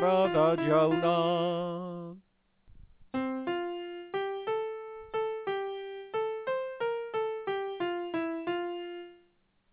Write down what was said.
Rada Jonah.